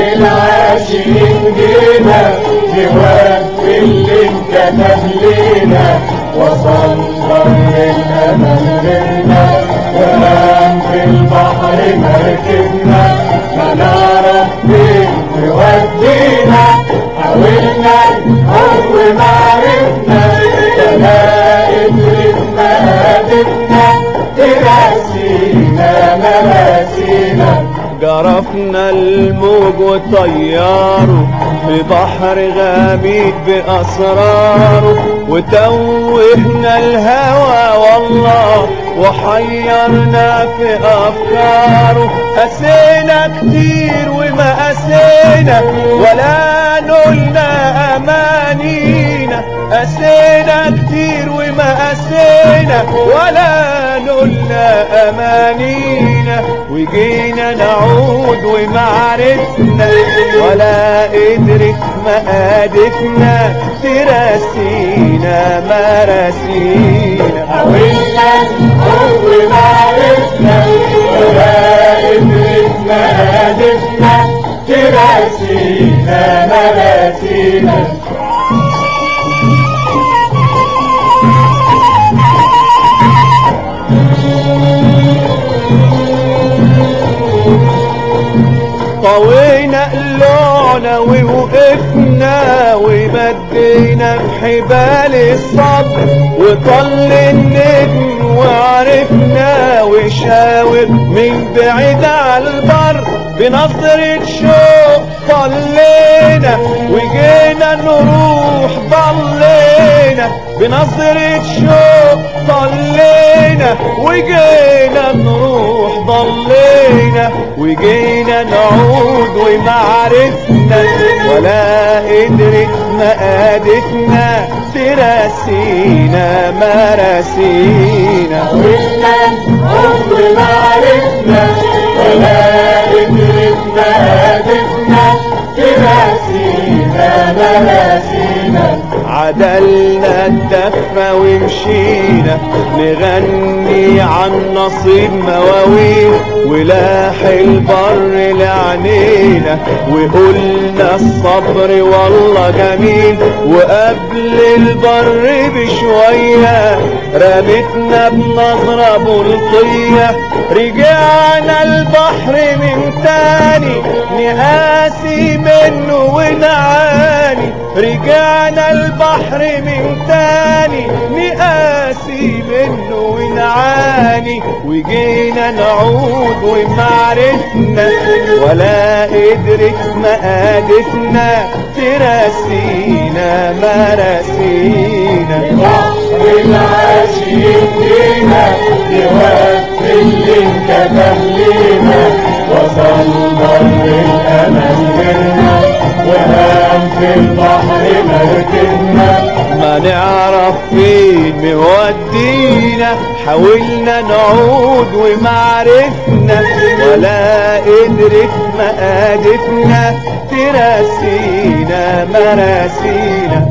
العاشقين جينا لواد اللي انت تهلينا وصندر الامل بينا غرام في البحر مركبنا ما نعرف فين تودينا حاولنا الحب ما عرفنا تلاقي ما هدفنا تراسينا مراسينا جرفنا الموج وطياره في بحر غامض بأسراره وتوهنا الهوى والله وحيرنا في أفكاره قسينا كتير وما قسينا ولا نلنا أمانينا. قسينا كتير وما قسينا ولا نلنا أمانينا وجينا نعود وما عرفنا ولا قدرت مقادتنا تراسينا مراسينا حاولنا نحور ما عرفنا ولا قدرتنا هدفنا تراسينا مراسينا قلوعنا ووقفنا ومدينا بحبال الصبر وطل النجم وعرفنا وشاور من بعيد على البر بنظرة شوق طلينا وجينا نروح ضلينا بنظرة شوق طلينا وجينا نروح ضلينا وجينا نعود وما عرفنا ولا قدرت مقادتنا تراسينا مراسينا حاولنا نحور ما عرفنا ولا قدرتنا هدفنا عدلنا الدفة ومشينا نغني عن نصيب مواويل ولاح البر لعنينا وقلنا الصبر والله جميل وقبل البر بشوية رمتنا بنظرة بلطية رجعنا البحر من تاني نقاسي منه ونعاني رجعنا البحر من تاني نقاسي منه ونعاني وجينا نعود وما عرفنا ولا قدرت مقادتنا تراسينا مراسينا مودينا حاولنا نعود وما عرفنا ولا قدرت مقادتنا تراسينا مراسينا.